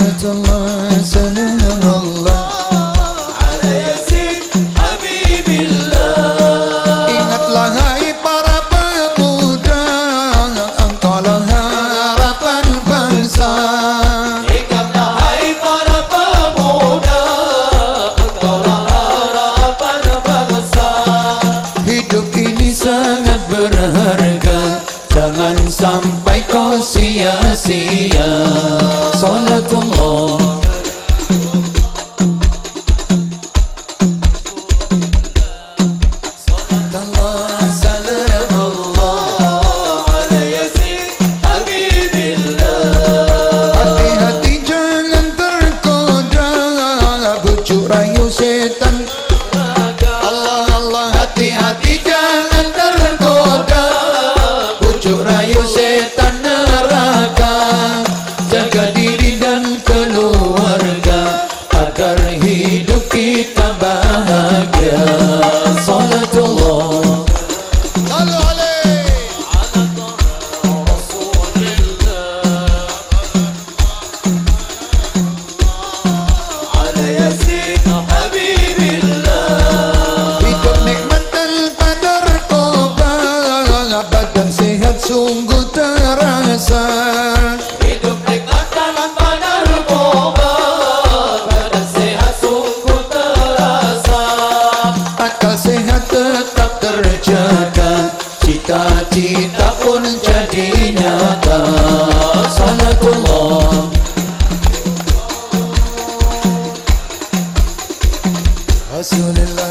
Rahmetullah sana Jangan sampai kau sia-sia. Salatullah. He cita pun jadi nyata. Salakullah Rasulullah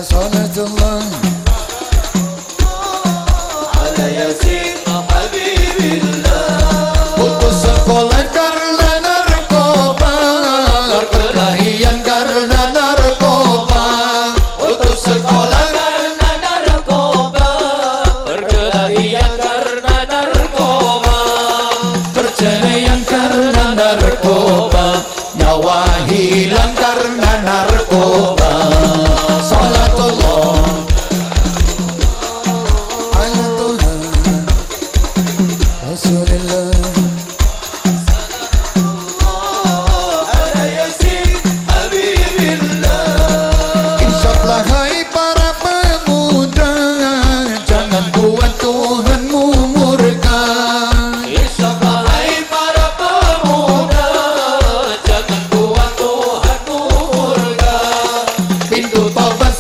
why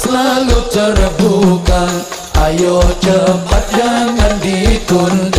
selalu terbuka. Ayo cepat jangan ditunda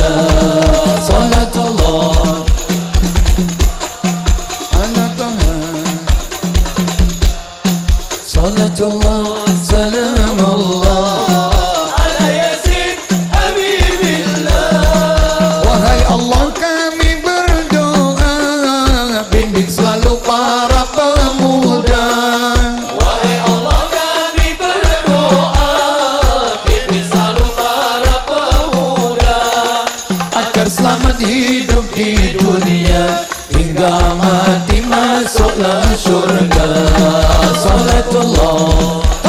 selamat hidup di dunia hingga mati masuklah syurga. Salatullah.